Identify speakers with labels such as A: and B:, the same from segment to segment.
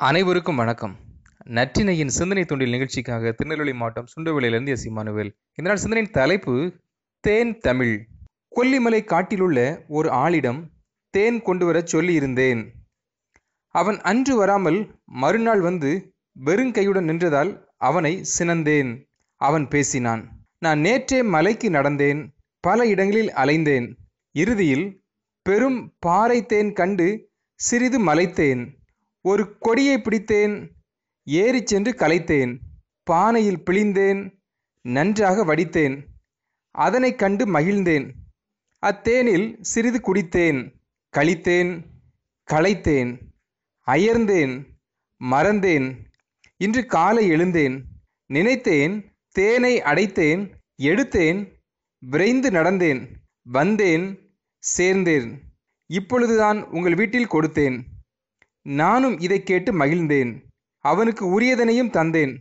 A: அனைவருக்கும் வணக்கம். நற்றினையின் சிந்தனை தொண்டில் நிகழ்ச்சிக்காக திருநெல்வேலி மாவட்டம் சுண்டவெளியிலிருந்து எஸ். இமானுவேல். இந்த நாள் சிந்தனையின் தலைப்பு தேன் தமிழ். கொல்லிமலை காட்டிலுள்ள ஒரு ஆளிடம் தேன் கொண்டு வரச் சொல்லியிருந்தேன். அவன் அன்று வராமல் மறுநாள் வந்து வெறுங்கையுடன் நின்றதால் அவனை சினந்தேன். அவன் பேசினான் நான் நேற்றே மலைக்கு நடந்தேன் பல இடங்களில் அலைந்தேன். இறுதியில் பெரும் பாறை தேன் கண்டு சிறிது மலைத்தேன். ஒரு கொடியை பிடித்தேன் ஏறிச் சென்று கலைத்தேன் பானையில் பிழிந்தேன் நன்றாக வடித்தேன் அதனைக் கண்டு மகிழ்ந்தேன். அத்தேனில் சிறிது குடித்தேன் கழித்தேன் களைத்தேன் அயர்ந்தேன் மறந்தேன் இன்று காலை எழுந்தேன் நினைத்தேன் தேனை அடைத்தேன் எடுத்தேன் விரைந்து நடந்தேன் வந்தேன் சேர்ந்தேன். இப்பொழுதுதான் உங்கள் வீட்டில் கொடுத்தேன். நானும் இதை கேட்டு மகிழ்ந்தேன். அவனுக்கு உரியதனையும் தந்தேன்.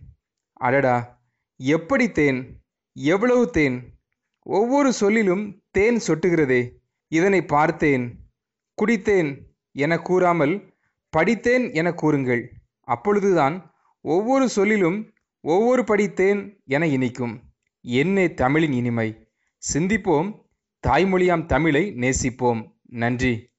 A: அடடா எப்படி தேன்? எவ்வளவு தேன்? ஒவ்வொரு சொல்லிலும் தேன் சொட்டுகிறதே. இதனை பார்த்தேன். குடித்தேன் என கூறாமல் படித்தேன் என கூறுங்கள். அப்பொழுதுதான் ஒவ்வொரு சொல்லிலும் ஒவ்வொரு படித்தேன் என இனிக்கும். என்னே தமிழின் இனிமை. சிந்திப்போம் தாய்மொழியாம் தமிழை நேசிப்போம். நன்றி.